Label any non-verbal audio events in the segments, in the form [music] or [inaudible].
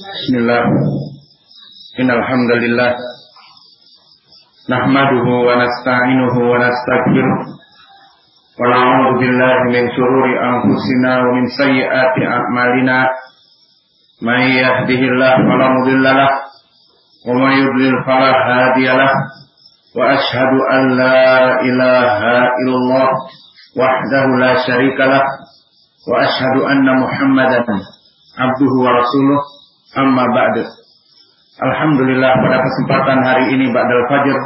Bismillah. Innal hamdalillah nahmaduhu wa nasta'inuhu wa nastaghfiruh wa min shururi anfusina wa min a'malina. May yahdihillahu fala mudilla lahu wa may yudlil fala hadiya lahu wa ashhadu an la ilaha illallah wahdahu la syarika lahu wa anna amma ba'du Alhamdulillah pada kesempatan hari ini Ba'dal Fajr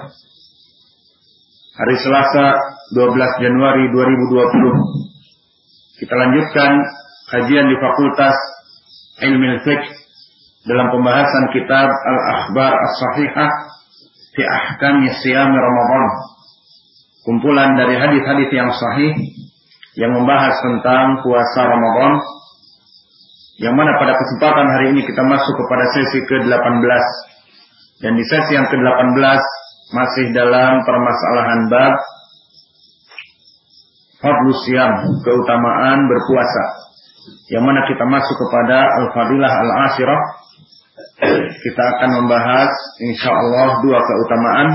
hari Selasa 12 Januari 2020 kita lanjutkan kajian di Fakultas Ilmu Fiqh dalam pembahasan kitab Al-Akhbar As-Sahihah fi Ahkam Siyam Ramadan. Kumpulan dari hadis-hadis yang sahih yang membahas tentang puasa Ramadan yang mana pada kesempatan hari ini kita masuk kepada sesi ke-18 dan di sesi yang ke-18 masih dalam permasalahan bab Fadlus keutamaan berpuasa. Yang mana kita masuk kepada Al-Fadilah Al-Ashirah. Kita akan membahas insya Allah dua keutamaan.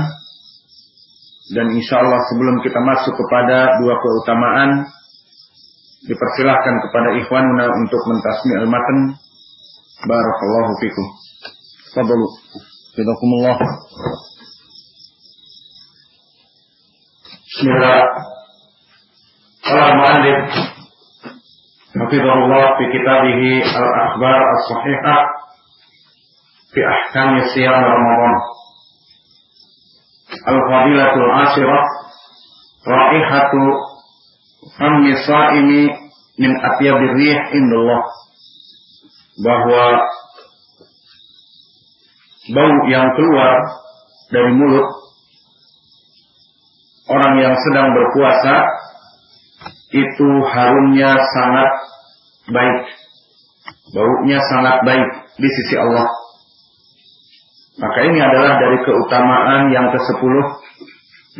Dan insya Allah sebelum kita masuk kepada dua keutamaan, dipersilahkan kepada ikhwanuna untuk mentasmi al-matan. Barakallahu fikum. Fadlu. Fidakumullah. Bismillah. Qala mu'allif Hafizahullah fi kitabihi Al-Akhbar As-Sahihah fi ahkam siyam Ramadan. Al-Fadilatul Ashirah Raihatu Fammi Sa'imi min atyabir rih indallah bahwa bau yang keluar dari mulut orang yang sedang berpuasa itu harumnya sangat baik. Baunya sangat baik di sisi Allah. Maka ini adalah dari keutamaan yang ke-10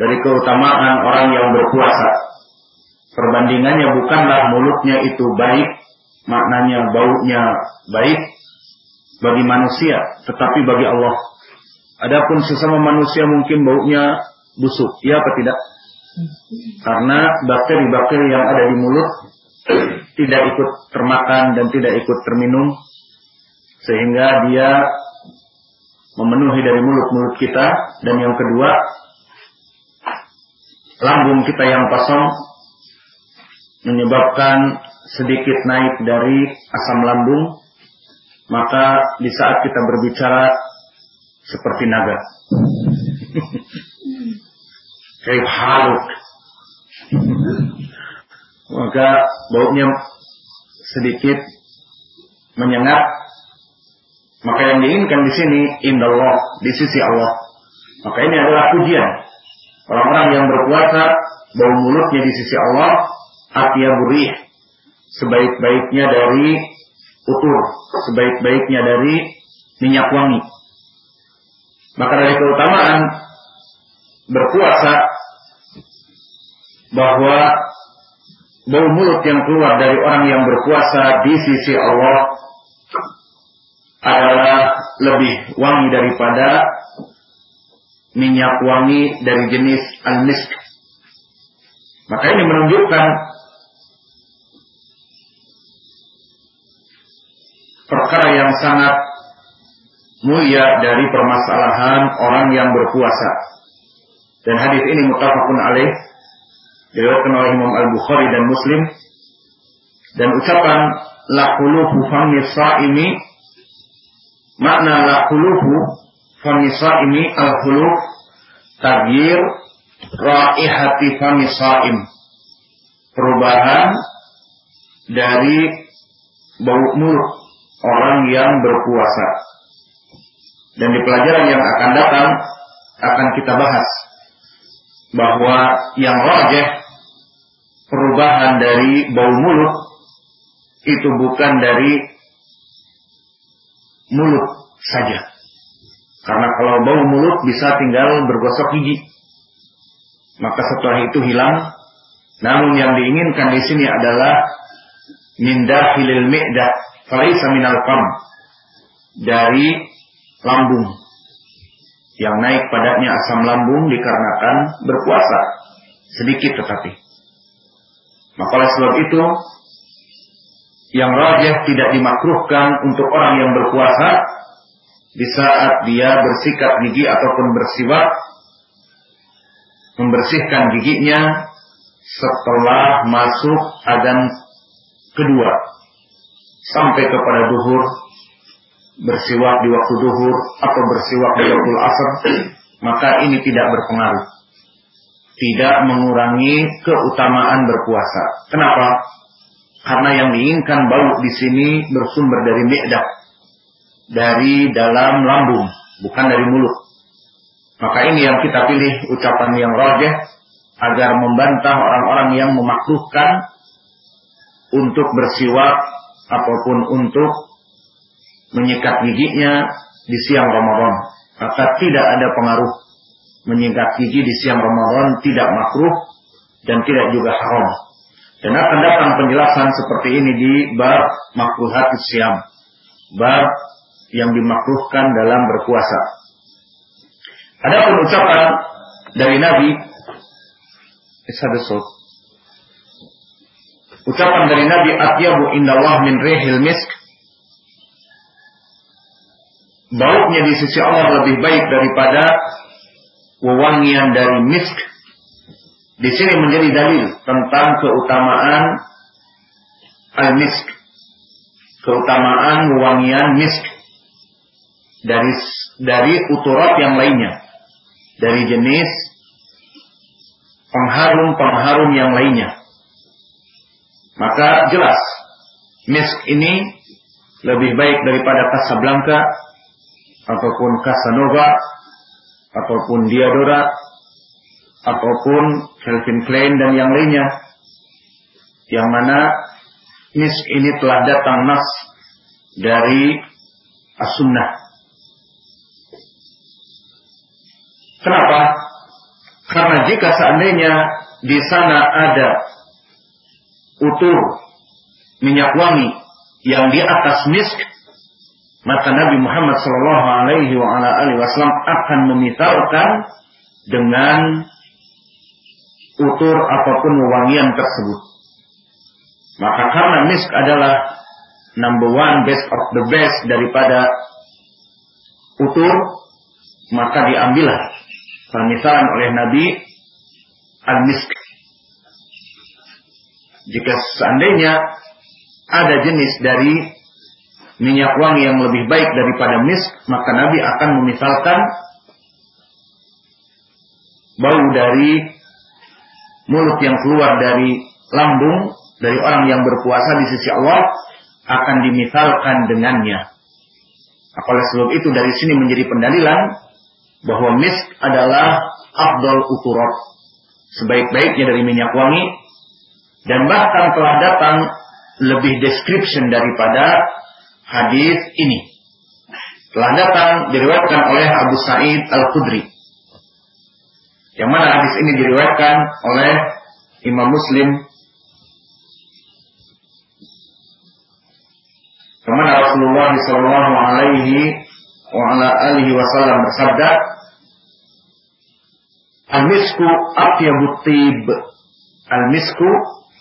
dari keutamaan orang yang berpuasa. Perbandingannya bukanlah mulutnya itu baik, maknanya baunya baik bagi manusia, tetapi bagi Allah. Adapun sesama manusia mungkin baunya busuk, ya apa tidak? Karena bakteri-bakteri yang ada di mulut tidak ikut termakan dan tidak ikut terminum sehingga dia memenuhi dari mulut-mulut kita dan yang kedua lambung kita yang kosong menyebabkan sedikit naik dari asam lambung maka di saat kita berbicara seperti naga [laughs] kayak haluk. Maka baunya sedikit menyengat. Maka yang diinginkan di sini indallah di sisi Allah. Maka ini adalah pujian. Orang-orang yang berpuasa bau mulutnya di sisi Allah burih sebaik-baiknya dari utur, sebaik-baiknya dari minyak wangi. Maka dari keutamaan berpuasa bahwa bau mulut yang keluar dari orang yang berpuasa di sisi Allah adalah lebih wangi daripada minyak wangi dari jenis al-misk. Maka ini menunjukkan yang sangat mulia dari permasalahan orang yang berpuasa. Dan hadis ini mutafakun alaih diriwayatkan oleh Imam Al-Bukhari dan Muslim dan ucapan laquluhu fami ini makna laquluhu fami ini al-khuluf tagir raihati fami sa'im perubahan dari bau mulut orang yang berpuasa dan di pelajaran yang akan datang akan kita bahas bahwa yang rajah perubahan dari bau mulut itu bukan dari mulut saja. Karena kalau bau mulut bisa tinggal bergosok gigi. Maka setelah itu hilang. Namun yang diinginkan di sini adalah mindah hilil mi'dah. Falaisa minal fam. dari lambung. Yang naik padanya asam lambung dikarenakan berpuasa. Sedikit tetapi. Maka oleh sebab itu, yang rajah tidak dimakruhkan untuk orang yang berpuasa di saat dia bersikat gigi ataupun bersiwak membersihkan giginya setelah masuk adan kedua sampai kepada duhur bersiwak di waktu duhur atau bersiwak di waktu asar maka ini tidak berpengaruh. Tidak mengurangi keutamaan berpuasa. Kenapa? Karena yang diinginkan bau di sini bersumber dari mi'dah dari dalam lambung bukan dari mulut. Maka ini yang kita pilih ucapan yang rajah agar membantah orang-orang yang memakruhkan untuk bersiwak ataupun untuk menyikat giginya di siang Ramadan. Maka tidak ada pengaruh menyikat gigi di siang Ramadan tidak makruh dan tidak juga haram. Dan akan datang penjelasan seperti ini di bab makruhat siam. Bab yang dimakruhkan dalam berpuasa. Ada ucapan dari Nabi Ishadusut. Ucapan dari Nabi Atyabu indallah min rihil misk. Baunya di sisi Allah lebih baik daripada wewangian dari misk. Di sini menjadi dalil tentang keutamaan al-misk. Keutamaan wewangian misk dari dari uturat yang lainnya. Dari jenis pengharum-pengharum yang lainnya. Maka jelas misk ini lebih baik daripada Casablanca ataupun Casanova ataupun Diadora ataupun Calvin Klein dan yang lainnya yang mana misk ini telah datang nas dari as-sunnah kenapa? karena jika seandainya di sana ada utur minyak wangi yang di atas misk maka Nabi Muhammad Shallallahu Alaihi Wasallam akan memisalkan dengan utur apa pun wangian tersebut. Maka karena misk adalah number one best of the best daripada utur, maka diambillah permisalan oleh Nabi al-misk jika seandainya ada jenis dari minyak wangi yang lebih baik daripada misk, maka Nabi akan memisalkan bau dari mulut yang keluar dari lambung dari orang yang berpuasa di sisi Allah akan dimisalkan dengannya. Oleh sebab itu dari sini menjadi pendalilan bahwa misk adalah abdul uturot. Sebaik-baiknya dari minyak wangi dan bahkan telah datang lebih description daripada hadis ini. Telah datang diriwayatkan oleh Abu Sa'id Al-Khudri. Yang mana hadis ini diriwayatkan oleh Imam Muslim Ke mana Rasulullah Sallallahu Alaihi wa ala alihi wasallam bersabda, Al-misku atyabut tib. Al-misku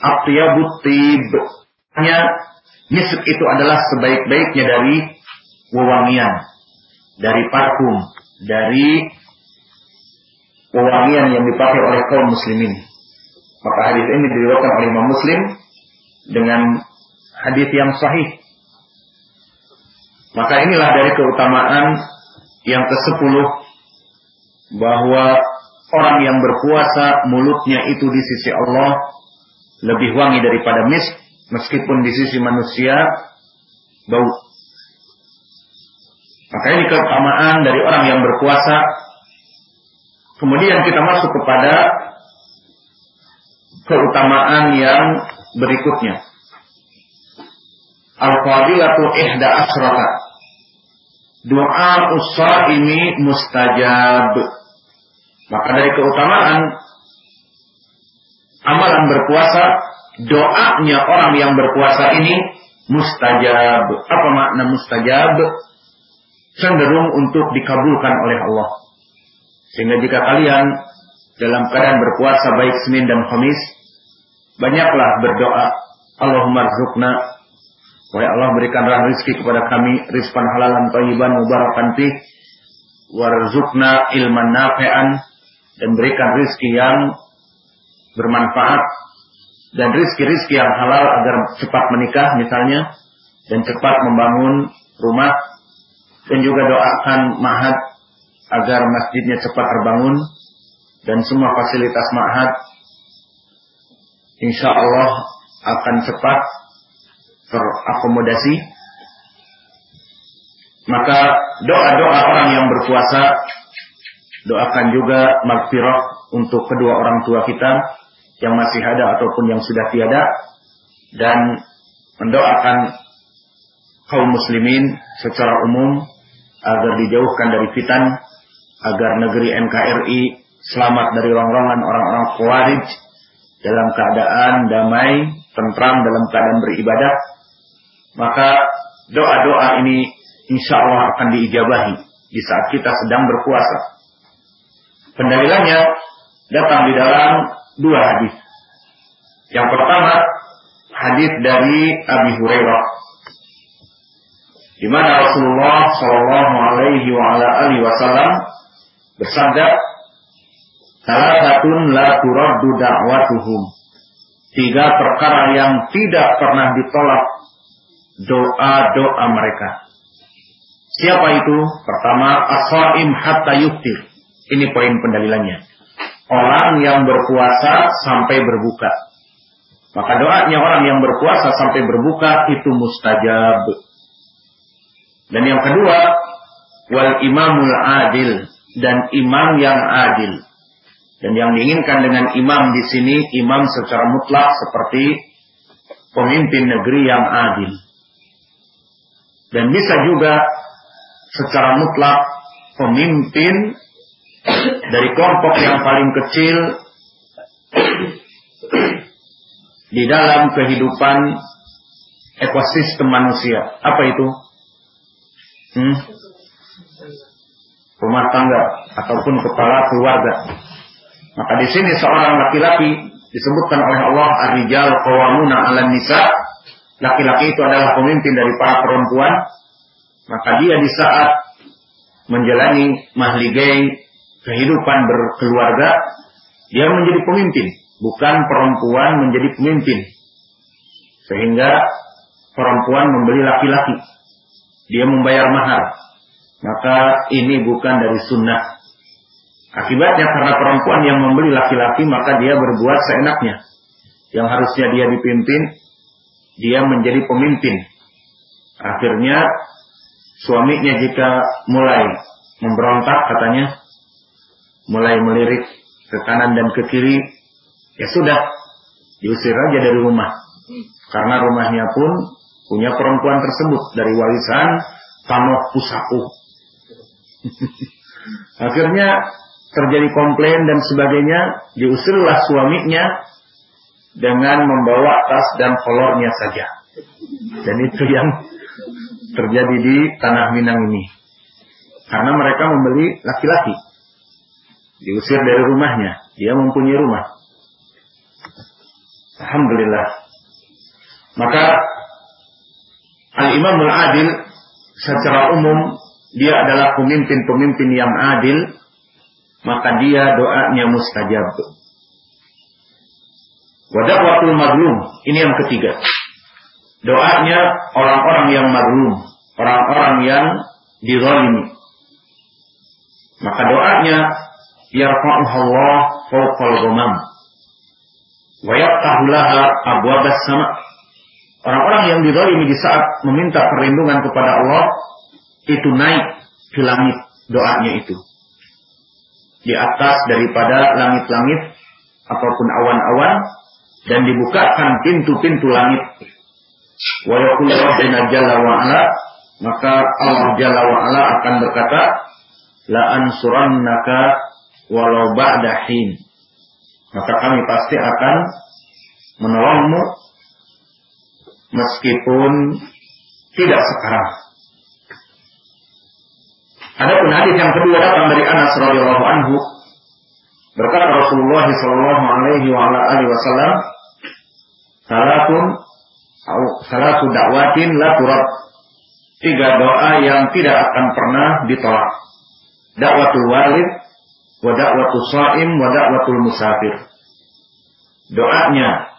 atyabut tib. Hanya itu adalah sebaik-baiknya dari wewangian, dari parfum, dari wewangian yang dipakai oleh kaum muslimin. Maka hadis ini diriwayatkan oleh Imam Muslim dengan hadis yang sahih. Maka inilah dari keutamaan yang ke-10 bahwa orang yang berpuasa mulutnya itu di sisi Allah lebih wangi daripada misk meskipun di sisi manusia bau. Maka ini keutamaan dari orang yang berpuasa. Kemudian kita masuk kepada keutamaan yang berikutnya. Al-fadilatu ihda asrata. Doa usah ini mustajab. Maka dari keutamaan amalan berpuasa, doanya orang yang berpuasa ini mustajab. Apa makna mustajab? cenderung untuk dikabulkan oleh Allah. Sehingga jika kalian dalam keadaan berpuasa baik Senin dan Kamis, banyaklah berdoa, Allahumma rizukna, Wahai Allah berikanlah rizki kepada kami, rizkan halalan tayyiban mubarakan fih, warzukna ilman nafi'an, dan berikan rizki yang bermanfaat, dan rizki-rizki yang halal agar cepat menikah misalnya, dan cepat membangun rumah, dan juga doakan mahat agar masjidnya cepat terbangun, dan semua fasilitas mahat insya Allah akan cepat terakomodasi. Maka doa-doa orang yang berpuasa, doakan juga magfirah untuk kedua orang tua kita yang masih ada ataupun yang sudah tiada, dan mendoakan kaum muslimin secara umum agar dijauhkan dari fitan, agar negeri NKRI selamat dari rongrongan orang-orang khawarij dalam keadaan damai, tentram dalam keadaan beribadah, maka doa-doa ini insya Allah akan diijabahi di saat kita sedang berpuasa. Pendalilannya datang di dalam dua hadis. Yang pertama, hadis dari Abi Hurairah di mana Rasulullah Shallallahu Alaihi Wasallam bersabda, salah la turaddu da'watuhum. Tiga perkara yang tidak pernah ditolak doa-doa mereka. Siapa itu? Pertama, as-saim hatta. Ini poin pendalilannya. Orang yang berpuasa sampai berbuka. Maka doanya orang yang berpuasa sampai berbuka itu mustajab. Dan yang kedua, wal imamul adil dan imam yang adil. Dan yang diinginkan dengan imam di sini imam secara mutlak seperti pemimpin negeri yang adil. Dan bisa juga secara mutlak pemimpin dari kelompok yang paling kecil di dalam kehidupan ekosistem manusia. Apa itu? Hmm? Rumah tangga ataupun kepala keluarga. Maka di sini seorang laki-laki disebutkan oleh Allah ar-rijal qawwamuna 'alan nisa laki-laki itu adalah pemimpin dari para perempuan, maka dia di saat menjalani mahligai kehidupan berkeluarga, dia menjadi pemimpin, bukan perempuan menjadi pemimpin. Sehingga perempuan membeli laki-laki, dia membayar mahar. Maka ini bukan dari sunnah. Akibatnya karena perempuan yang membeli laki-laki maka dia berbuat seenaknya. Yang harusnya dia dipimpin, dia menjadi pemimpin. Akhirnya suaminya jika mulai memberontak katanya, mulai melirik ke kanan dan ke kiri, ya sudah, diusir aja dari rumah. Karena rumahnya pun punya perempuan tersebut dari warisan tanah pusaku. [laughs] Akhirnya terjadi komplain dan sebagainya, diusirlah suaminya dengan membawa tas dan kolornya saja. Dan itu yang terjadi di tanah Minang ini. Karena mereka membeli laki-laki. Diusir dari rumahnya. Dia mempunyai rumah. Alhamdulillah. Maka Al-Imam Al-Adil secara umum dia adalah pemimpin-pemimpin yang adil. Maka dia doanya mustajab. Wadakwatul madlum. Ini yang ketiga. Doanya orang-orang yang madlum. Orang-orang yang dizalimi. Maka doanya yarfa'uha Allah fawqal ghamam. Wa yaftahu laha abwabas sama. Orang-orang yang dizalimi di saat meminta perlindungan kepada Allah itu naik ke langit doanya itu. Di atas daripada langit-langit ataupun awan-awan dan dibukakan pintu-pintu langit. Wa ala maka Allah jalla wa ala akan berkata la ansurannaka walau ba'da hin. Maka kami pasti akan menolongmu meskipun tidak sekarang. Adapun hadis yang kedua datang dari Anas radhiyallahu anhu berkata Rasulullah sallallahu alaihi wa ala alihi wasallam salatun au salatu da'watin la turad tiga doa yang tidak akan pernah ditolak dakwatul walid wa dakwatul shaim wa dakwatul musafir. Doanya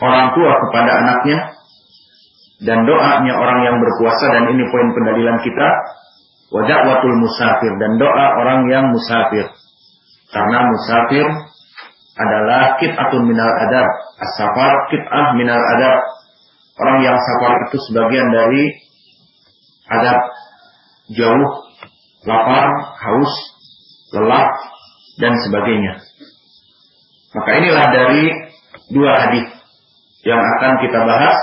orang tua kepada anaknya dan doanya orang yang berpuasa dan ini poin pendalilan kita. Wajah watul musafir dan doa orang yang musafir. Karena musafir adalah kit'atun minal adab. As-safar kit'ah minal adab. Orang yang safar itu sebagian dari adab. Jauh lapar haus lelah dan sebagainya maka inilah dari dua hadis yang akan kita bahas.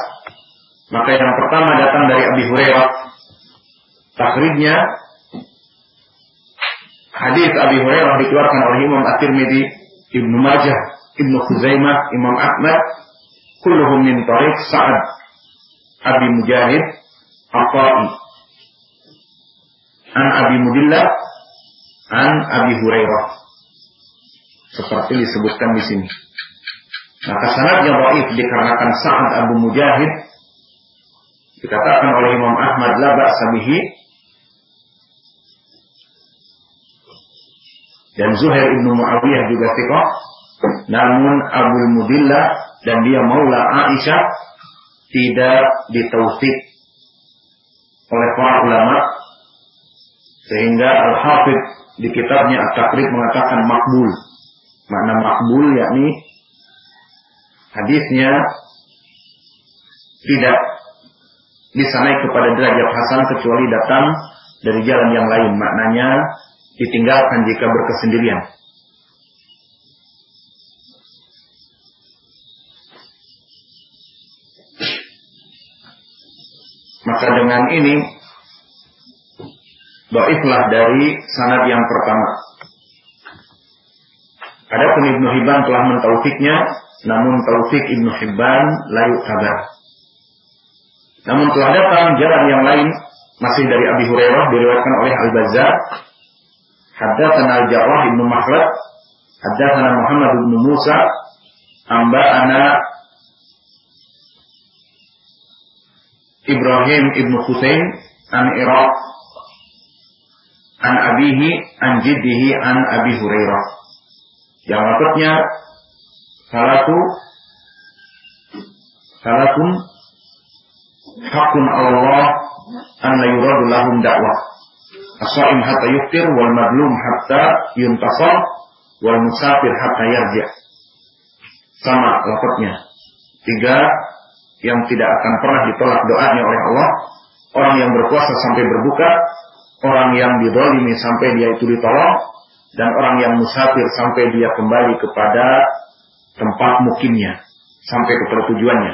Maka yang pertama datang dari Abi Hurairah. Takridnya hadis Abi Hurairah dikeluarkan oleh Imam At-Tirmidzi, Ibnu Majah, Ibnu Khuzaimah, Imam Ahmad, kulluhum min tariq Sa'ad Abi Mujahid Aqai an Abi Mudillah an Abi Hurairah seperti disebutkan di sini. Maka sanadnya dhaif dikarenakan Sa'ad Abu Mujahid dikatakan oleh Imam Ahmad la ba'sa dan Zuhair ibnu Muawiyah juga thiqah namun Abu Mudillah dan dia maula Aisyah tidak ditausik oleh para ulama sehingga Al-Hafidh di kitabnya At-Taqrib mengatakan makbul makna makbul yakni hadisnya tidak bisa naik kepada derajat hasan kecuali datang dari jalan yang lain. Maknanya ditinggalkan jika berkesendirian. Maka dengan ini Baiklah dari sanad yang pertama. Adapun Ibnu Hibban telah mentaufiknya namun taufik Ibnu Hibban layu kabar. Namun telah datang jalan yang lain masih dari Abi Hurairah diriwayatkan oleh Al-Bazzar. Haddatsana Al-Jarrah Ibnu Makhlad, haddatsana Muhammad Ibnu Musa, ana Ibrahim Ibnu Husain an Iraq an abihi an jiddihi an Abi Hurairah. Yang maksudnya salatu salatun hakun Allah an la yuradu lahum dakwah. As-saim hatta yuftir wal madlum hatta yuntasar wal musafir hatta yarja sama lafadznya tiga yang tidak akan pernah ditolak doanya oleh Allah orang yang berpuasa sampai berbuka orang yang didolimi sampai dia itu ditolong dan orang yang musafir sampai dia kembali kepada tempat mukimnya sampai kepada tujuannya.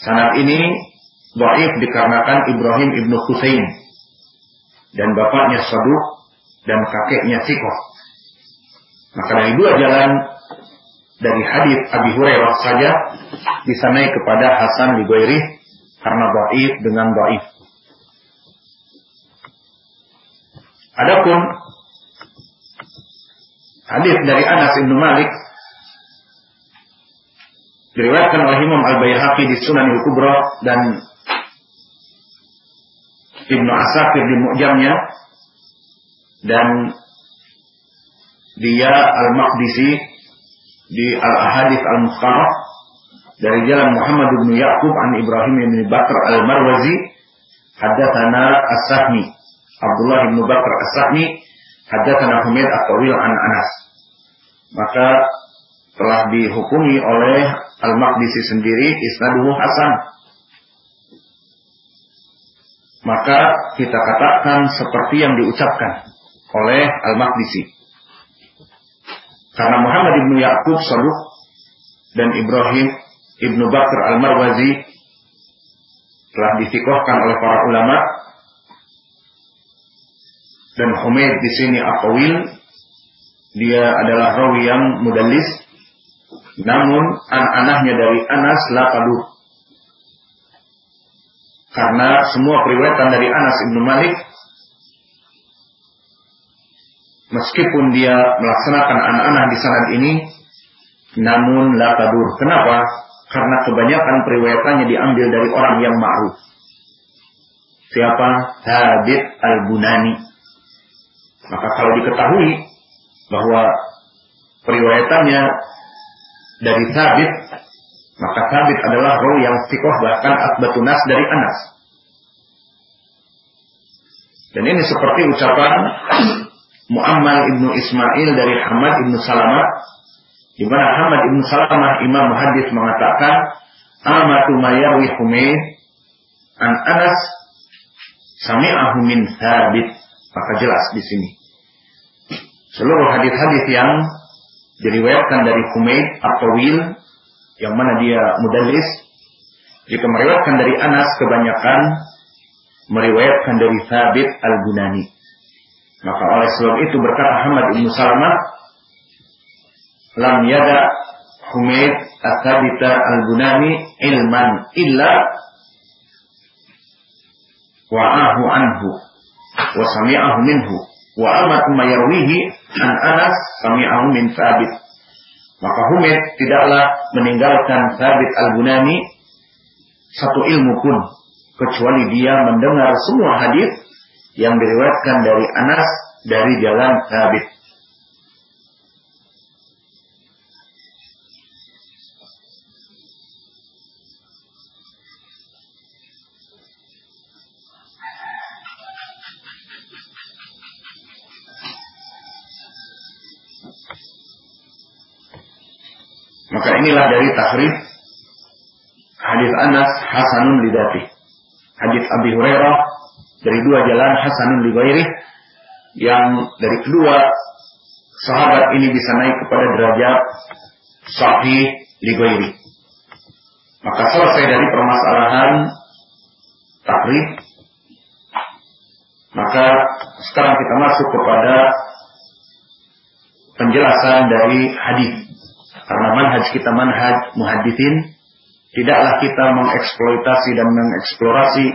Sanad ini dhaif dikarenakan Ibrahim ibnu Husain dan bapaknya Saduq dan kakeknya Sikoh. Maka dari dua jalan dari hadis Abi Hurairah saja bisa kepada Hasan Ligoiri karena dhaif dengan dhaif. Adapun hadis dari Anas bin Malik diriwayatkan oleh Imam Al-Baihaqi di Sunan Al-Kubra dan Ibnu Asakir di Mu'jamnya dan dia Al-Maqdisi di Al-Ahadith Al-Mukhtarah dari jalan Muhammad bin Yaqub an Ibrahim bin Bakar Al-Marwazi haddatsana As-Sahmi Abdullah bin Bakar As-Sahmi haddatsana Humaid At-Tawil an Anas maka telah dihukumi oleh Al-Maqdisi sendiri isnaduhu hasan. Maka kita katakan seperti yang diucapkan oleh Al-Maqdisi. Karena Muhammad ibnu Ya'qub Saduq dan Ibrahim ibnu Bakr Al-Marwazi telah disikohkan oleh para ulama dan Humaid di sini Aqawil dia adalah rawi yang mudallis namun an-anahnya dari Anas la taduh. Karena semua periwayatan dari Anas ibnu Malik meskipun dia melaksanakan anak-anak di sanad ini namun la tadur. Kenapa? Karena kebanyakan periwayatannya diambil dari orang yang ma'ruf. Siapa? Habib al-Bunani. Maka kalau diketahui bahwa periwayatannya dari Thabit, maka Thabit adalah roh yang sikoh bahkan akbatunas dari Anas. Dan ini seperti ucapan [clears throat] Muammal ibnu Ismail dari Hamad ibnu Salamah di mana Hamad ibnu Salamah Imam Hadis mengatakan amatu mayarwi Humaid an Anas sami'ahu min Thabit maka jelas di sini. Seluruh hadis-hadis yang diriwayatkan dari Humaid atau Wil yang mana dia mudallis jika meriwayatkan dari Anas kebanyakan meriwayatkan dari Thabit al-Bunani. Maka oleh sebab itu berkata Ahmad bin Salamah, lam yada Humaid At-Thabita Al-Bunani ilman illa wa'ahu anhu wa sami'ahu minhu wa amatu mayarwihi an Anas sami'ahu min Thabit. Maka Humaid tidaklah meninggalkan Thabit Al-Bunani satu ilmu pun kecuali dia mendengar semua hadis yang diriwayatkan dari Anas dari jalan Thabit. Maka inilah dari tahrif hadis Anas Hasanun lidati. Hadis Abi Hurairah dari dua jalan Hasanun Lighairi yang dari kedua sahabat ini bisa naik kepada derajat sahih Lighairi. Maka selesai dari permasalahan takrib maka sekarang kita masuk kepada penjelasan dari hadis. Karena manhaj kita manhaj muhadithin, tidaklah kita mengeksploitasi dan mengeksplorasi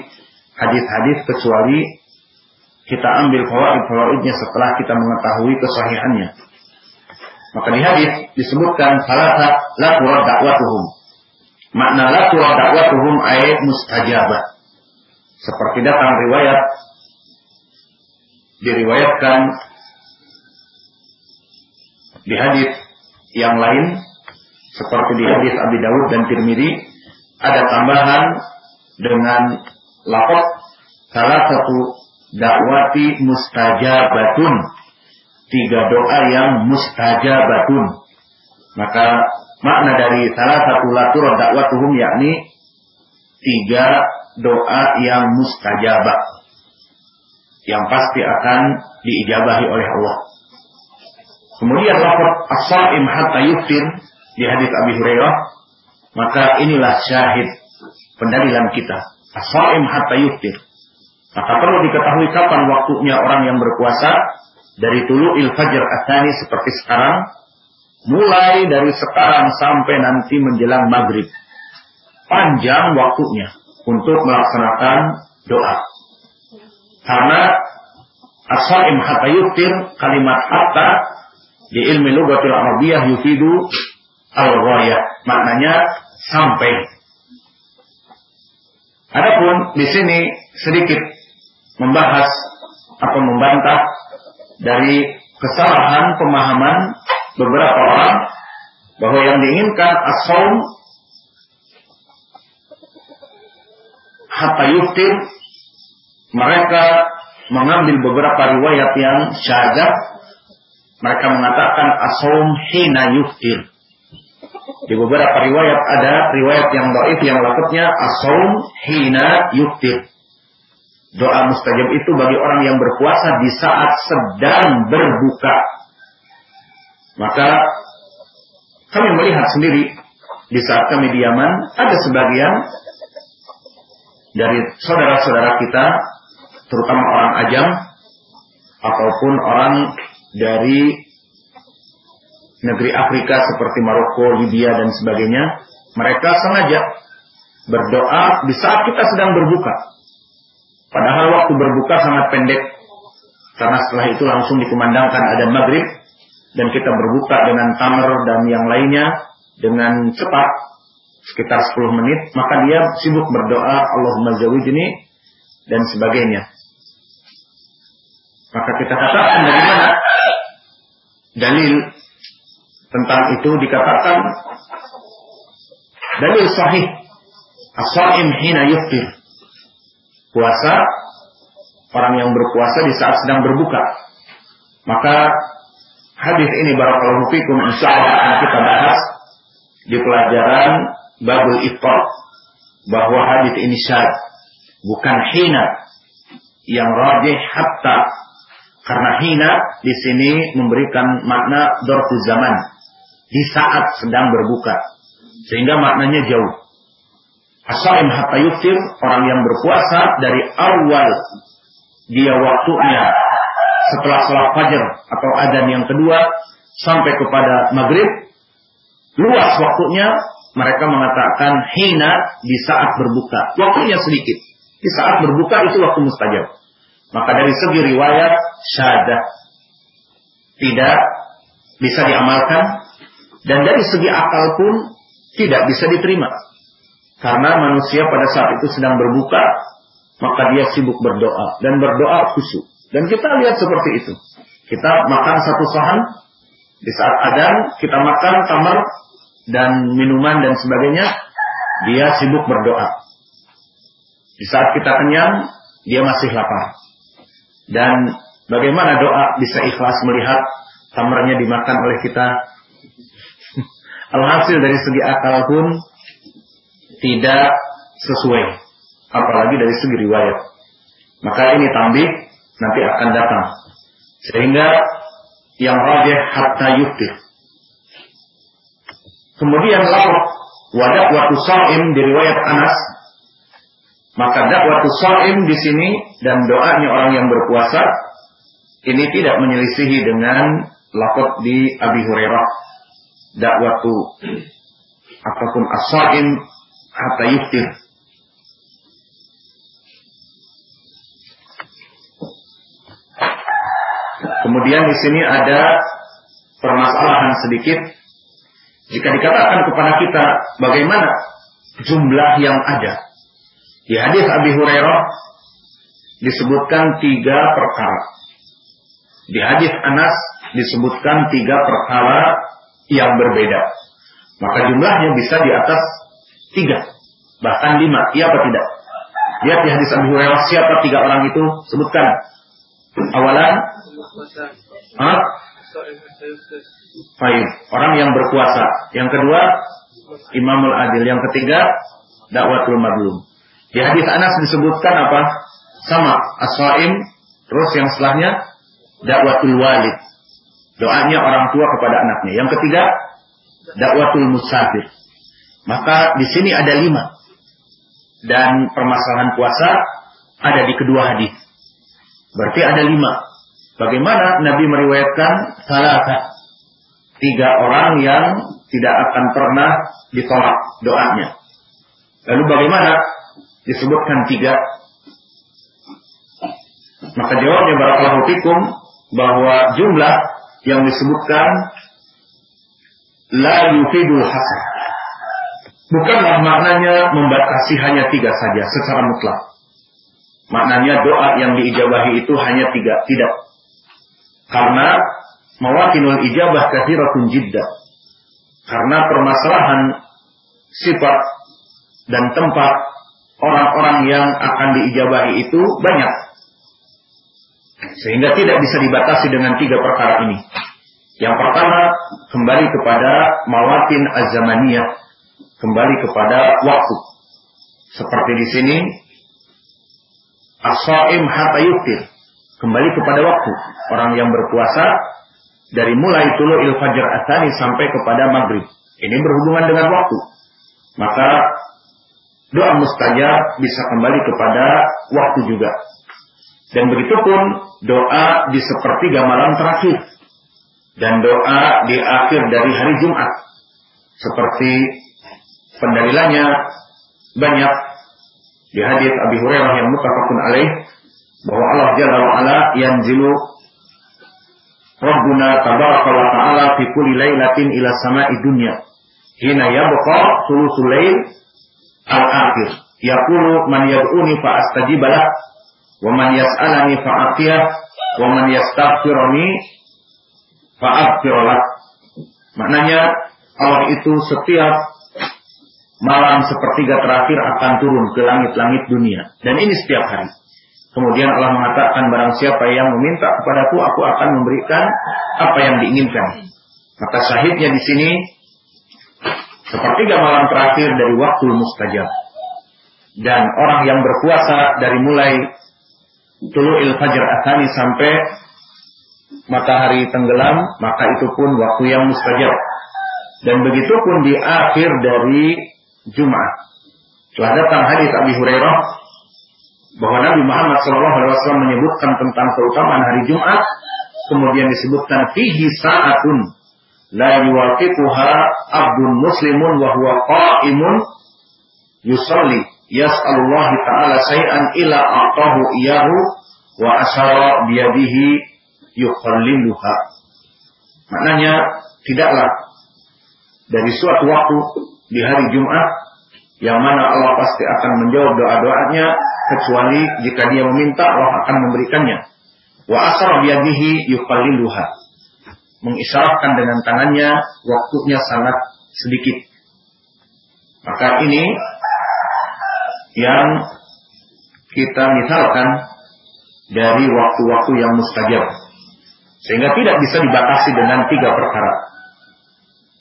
hadis-hadis kecuali kita ambil fawaid-fawaidnya setelah kita mengetahui kesahihannya. Maka di hadis disebutkan salasa la turad dakwatuhum. Makna la turad dakwatuhum ayat mustajabah. Seperti datang riwayat diriwayatkan di hadis yang lain seperti di hadis Abi Dawud dan Tirmidzi ada tambahan dengan lafaz salah satu dakwati mustajabatun. Tiga doa yang mustajabatun. Maka makna dari salah satu latur dakwatuhum yakni tiga doa yang mustajabah. Yang pasti akan diijabahi oleh Allah. Kemudian lafaz as-saim hatta yuftir di hadis Abi Hurairah, maka inilah syahid pendalilan kita Asaim hatta yuftir. Maka perlu diketahui kapan waktunya orang yang berpuasa dari tulu il fajr asani seperti sekarang, mulai dari sekarang sampai nanti menjelang maghrib. Panjang waktunya untuk melaksanakan doa. Karena asaim hatta yuftir kalimat hatta di ilmu lugatil arabiyah yufidu al-ghayah. Maknanya sampai Adapun di sini sedikit membahas atau membantah dari kesalahan pemahaman beberapa orang bahwa yang diinginkan asaum hatta yuftir mereka mengambil beberapa riwayat yang syadzab mereka mengatakan asaum hina yuftir di beberapa riwayat ada riwayat yang doif yang lafadznya asaum hina yuftir. Doa mustajab itu bagi orang yang berpuasa di saat sedang berbuka. Maka kami melihat sendiri di saat kami di Yaman ada sebagian dari saudara-saudara kita terutama orang ajam ataupun orang dari negeri Afrika seperti Maroko, Libya dan sebagainya, mereka sengaja berdoa di saat kita sedang berbuka. Padahal waktu berbuka sangat pendek. Karena setelah itu langsung dikumandangkan ada maghrib. Dan kita berbuka dengan tamar dan yang lainnya dengan cepat. Sekitar 10 menit. Maka dia sibuk berdoa Allahumma zawijni dan sebagainya. Maka kita katakan bagaimana dalil tentang itu dikatakan dalil sahih. As-saim hina yuftir. Puasa orang yang berpuasa di saat sedang berbuka. Maka hadis ini barakallahu fikum insyaallah akan kita bahas di pelajaran babul iftar bahwa hadis ini syad bukan hina yang rajih hatta karena hina di sini memberikan makna dorfu zaman. Di saat sedang berbuka. Sehingga maknanya jauh. Asaim hatta yuftir orang yang berpuasa dari awal dia waktunya setelah sholat fajar atau adan yang kedua sampai kepada maghrib luas waktunya mereka mengatakan hina di saat berbuka. Waktunya sedikit. Di saat berbuka itu waktu mustajab maka dari segi riwayat syahadah tidak bisa diamalkan dan dari segi akal pun tidak bisa diterima. Karena manusia pada saat itu sedang berbuka, maka dia sibuk berdoa dan berdoa khusyuk. Dan kita lihat seperti itu. Kita makan satu sahan, di saat adan kita makan tamar dan minuman dan sebagainya, dia sibuk berdoa. Di saat kita kenyang, dia masih lapar. Dan bagaimana doa bisa ikhlas melihat tamarnya dimakan oleh kita [laughs] Alhasil dari segi akal pun tidak sesuai. Apalagi dari segi riwayat. Maka ini tambih nanti akan datang. Sehingga yang rajih hatta yuktir. Kemudian lalu wadah waktu saim di riwayat Anas. Maka dakwatu saim di sini dan doanya orang yang berpuasa ini tidak menyelisihi dengan lapor di Abi Hurairah dakwatu ataupun asaim hatta yuftir. Kemudian di sini ada permasalahan sedikit. Jika dikatakan kepada kita bagaimana jumlah yang ada. Di hadis Abi Hurairah disebutkan tiga perkara. Di hadis Anas disebutkan tiga perkara yang berbeda. Maka jumlahnya bisa di atas tiga, bahkan lima. Iya apa tidak? Lihat di hadis Abu Hurairah siapa tiga orang itu sebutkan. Awalan, Hah? Baik, orang yang berpuasa. Yang kedua, Imamul Adil. Yang ketiga, dakwatul madlum. Di hadis Anas disebutkan apa? Sama, as terus yang setelahnya dakwatul walid. Doanya orang tua kepada anaknya. Yang ketiga, dakwatul musafir. Maka di sini ada lima. Dan permasalahan puasa ada di kedua hadis. Berarti ada lima. Bagaimana Nabi meriwayatkan salah tiga orang yang tidak akan pernah ditolak doanya. Lalu bagaimana disebutkan tiga? Maka jawabnya barakallahu fikum bahwa jumlah yang disebutkan la yufidul hasan. Bukanlah maknanya membatasi hanya tiga saja secara mutlak. Maknanya doa yang diijabahi itu hanya tiga. Tidak. Karena mawakinul ijabah kathiratun jiddah. Karena permasalahan sifat dan tempat orang-orang yang akan diijabahi itu banyak. Sehingga tidak bisa dibatasi dengan tiga perkara ini. Yang pertama, kembali kepada mawatin azamaniyah. Kembali kepada waktu. Seperti di sini, as-saim hatta yuftir. Kembali kepada waktu. Orang yang berpuasa dari mulai tulu il fajr asani sampai kepada maghrib. Ini berhubungan dengan waktu. Maka doa mustajab bisa kembali kepada waktu juga. Dan begitu pun doa di sepertiga malam terakhir. Dan doa di akhir dari hari Jumat. Seperti pendalilannya banyak di hadis Abi Hurairah yang mutafakun alaih bahwa Allah Jalla wa ala yanzilu Rabbuna tabaraka wa ta'ala fi kulli lailatin ila sama'i dunya hina yabqa thuluthul lail al-akhir yaqulu man yad'uni fa astajib lah wa man yas'alani fa aqiyah wa man yastaghfiruni fa aghfir maknanya Allah itu setiap malam sepertiga terakhir akan turun ke langit-langit dunia. Dan ini setiap hari. Kemudian Allah mengatakan barang siapa yang meminta kepadaku, aku akan memberikan apa yang diinginkan. Maka syahidnya di sini sepertiga malam terakhir dari waktu mustajab. Dan orang yang berpuasa dari mulai il fajr asani sampai matahari tenggelam, maka itu pun waktu yang mustajab. Dan begitu pun di akhir dari Jumat. Telah datang hadis Abi Hurairah bahwa Nabi Muhammad SAW menyebutkan tentang keutamaan hari Jumat, kemudian disebutkan fihi sa'atun la yuwafiquha abdun muslimun wa huwa qa'imun yusalli yas'alullah ta'ala say'an ila a'tahu iyahu wa asyara biyadihi yukhalliluha. Maknanya tidaklah dari suatu waktu di hari Jumat yang mana Allah pasti akan menjawab doa-doanya kecuali jika dia meminta Allah akan memberikannya. Wa asra biyadihi yuqalliluha. Mengisyaratkan dengan tangannya waktunya sangat sedikit. Maka ini yang kita misalkan dari waktu-waktu yang mustajab. Sehingga tidak bisa dibatasi dengan tiga perkara.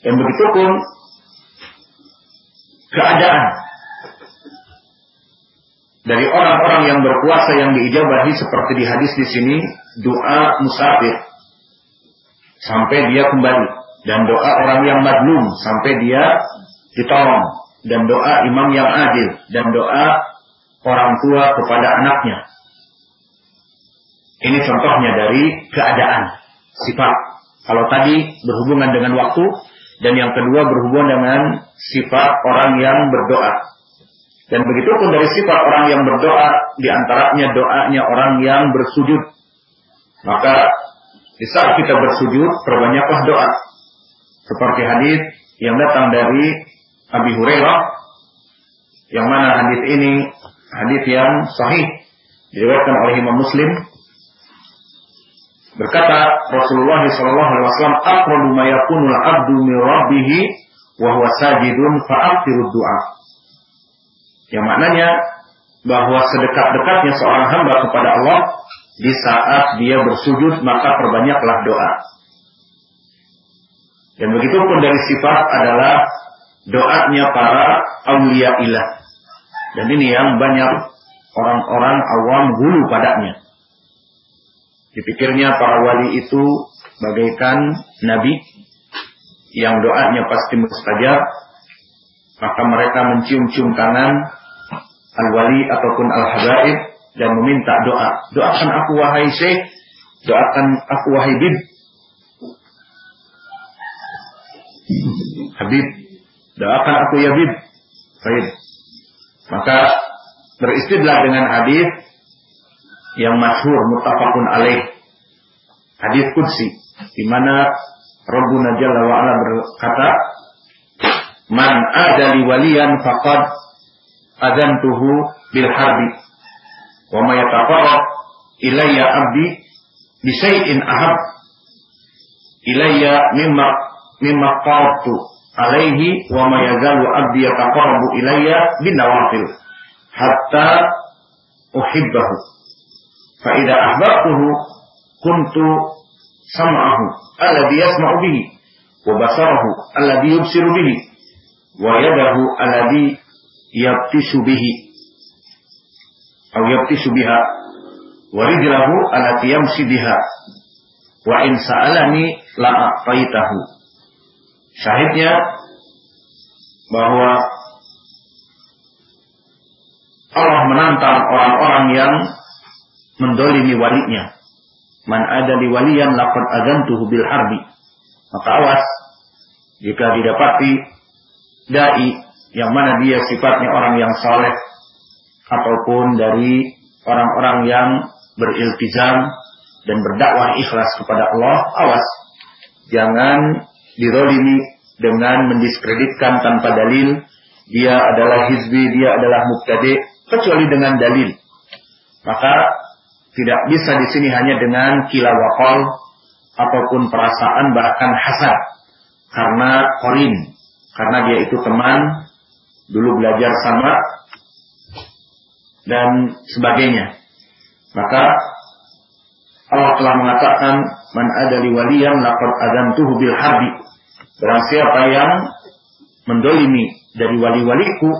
Dan begitu pun keadaan dari orang-orang yang berpuasa yang diijabahi seperti di hadis di sini doa musafir sampai dia kembali. Dan doa orang yang madlum sampai dia ditolong. Dan doa imam yang adil. Dan doa orang tua kepada anaknya. Ini contohnya dari keadaan sifat. Kalau tadi berhubungan dengan waktu dan yang kedua berhubungan dengan sifat orang yang berdoa. Dan begitu pun dari sifat orang yang berdoa, di antaranya doanya orang yang bersujud. Maka di saat kita bersujud, perbanyaklah doa. Seperti hadis yang datang dari Abi Hurairah, yang mana hadis ini hadis yang sahih diriwayatkan oleh Imam Muslim Berkata Rasulullah sallallahu alaihi wasallam, "Aqrabu ma yakunul 'abdu min rabbih wa huwa sajidun du'a." Yang maknanya bahwa sedekat-dekatnya seorang hamba kepada Allah di saat dia bersujud maka perbanyaklah doa. Dan begitu pun dari sifat adalah doanya para aulia ilah. Dan ini yang banyak orang-orang awam hulu padanya. Dipikirnya para wali itu bagaikan nabi yang doanya pasti mustajab, maka mereka mencium-cium tangan al-wali ataupun al-habaib dan meminta doa. Doakan aku wahai syekh, doakan aku wahai bib. Habib, doakan aku ya bib. Baik. Maka beristidlah dengan hadis yang masyhur muttafaqun alaih. Hadis qudsi di mana Rabbuna Jalla wa Ala berkata, "Man adali waliyan faqad adantuhu bil harbi Wa ma yataqarrab ilayya 'abdi bi syai'in ahab ilayya mimma mimma qartu alaihi wa ma yazalu 'abdi yataqarrabu ilayya bin nawafil hatta uhibbahu. Fa idza ahbabtuhu kuntu sam'ahu alladhi yasma'u bihi wa basarahu alladhi yubsiru bihi wa yadahu alladhi yabtisu bihi aw Subiha, biha wa rijlahu allati yamshi biha wa in sa'alani la a'taitahu. Syahidnya bahwa Allah menantang orang-orang yang mendolimi walinya. Man ada li waliyan lakon agantuhu bil harbi. Maka awas jika didapati dai yang mana dia sifatnya orang yang saleh ataupun dari orang-orang yang beriltizam dan berdakwah ikhlas kepada Allah, awas. Jangan dirolimi dengan mendiskreditkan tanpa dalil. Dia adalah hizbi, dia adalah mubtadi, kecuali dengan dalil. Maka tidak bisa di sini hanya dengan kila wakol ataupun perasaan bahkan hasad karena korin, karena dia itu teman dulu belajar sama dan sebagainya. Maka Allah telah mengatakan man adali waliyan laqad adantuhu bil harbi. Barang siapa yang mendolimi dari wali-waliku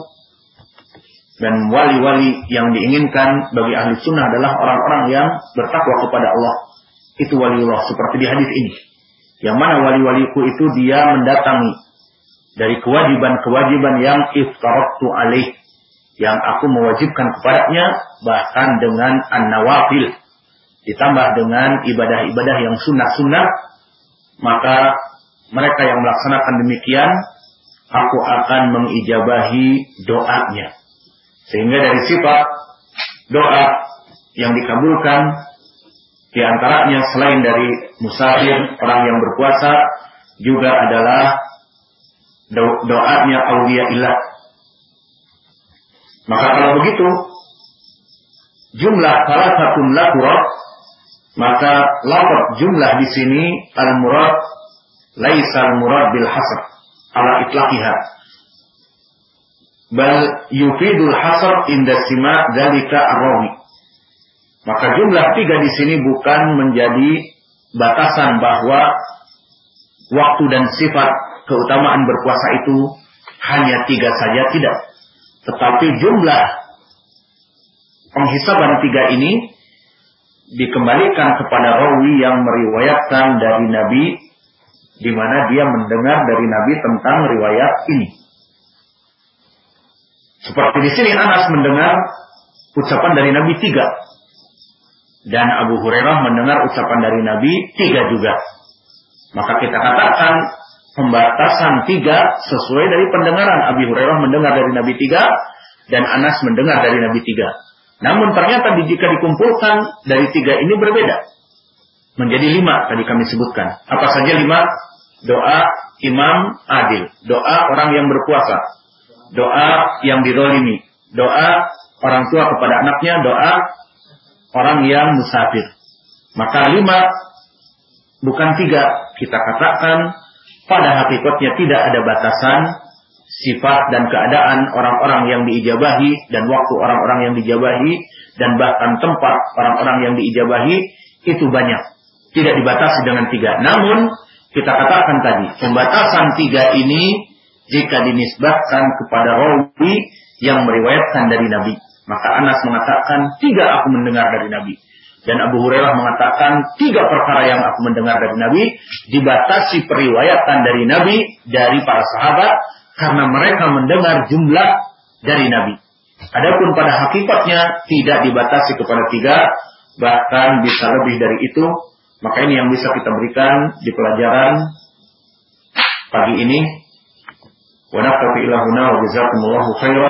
dan wali-wali yang diinginkan bagi ahli sunnah adalah orang-orang yang bertakwa kepada Allah. Itu waliullah seperti di hadis ini. Yang mana wali-waliku itu dia mendatangi dari kewajiban-kewajiban yang iftaratu alaih yang aku mewajibkan kepadanya bahkan dengan an-nawafil. Ditambah dengan ibadah-ibadah yang sunnah-sunnah maka mereka yang melaksanakan demikian aku akan mengijabahi doanya. Sehingga dari sifat doa yang dikabulkan di antaranya selain dari musafir orang yang berpuasa juga adalah doanya awliya ilah maka kalau begitu, jumlah salah satu lakurat, maka lafaz jumlah di sini al-murad laisal murad bil hasr ala itlaqiha. Bal yufidul hasr inda sima dalika arrawi. Maka jumlah tiga di sini bukan menjadi batasan bahwa waktu dan sifat keutamaan berpuasa itu hanya tiga saja tidak tetapi jumlah penghisaban tiga ini dikembalikan kepada rawi yang meriwayatkan dari Nabi di mana dia mendengar dari Nabi tentang riwayat ini. Seperti di sini Anas mendengar ucapan dari Nabi tiga. Dan Abu Hurairah mendengar ucapan dari Nabi tiga juga. Maka kita katakan pembatasan tiga sesuai dari pendengaran. Abi Hurairah mendengar dari Nabi tiga dan Anas mendengar dari Nabi tiga. Namun ternyata jika dikumpulkan dari tiga ini berbeda. Menjadi lima tadi kami sebutkan. Apa saja lima? Doa imam adil. Doa orang yang berpuasa. Doa yang dirolimi. Doa orang tua kepada anaknya. Doa orang yang musafir. Maka lima bukan tiga. Kita katakan pada hakikatnya tidak ada batasan sifat dan keadaan orang-orang yang diijabahi dan waktu orang-orang yang dijabahi dan bahkan tempat orang-orang yang diijabahi itu banyak. Tidak dibatasi dengan tiga. Namun kita katakan tadi pembatasan tiga ini jika dinisbatkan kepada rawi yang meriwayatkan dari Nabi. Maka Anas mengatakan tiga aku mendengar dari Nabi. Dan Abu Hurairah mengatakan tiga perkara yang aku mendengar dari Nabi dibatasi periwayatan dari Nabi dari para sahabat karena mereka mendengar jumlah dari Nabi. Adapun pada hakikatnya tidak dibatasi kepada tiga, bahkan bisa lebih dari itu. Maka ini yang bisa kita berikan di pelajaran pagi ini. Wa naqtafi ilahuna wa jazakumullahu khairan.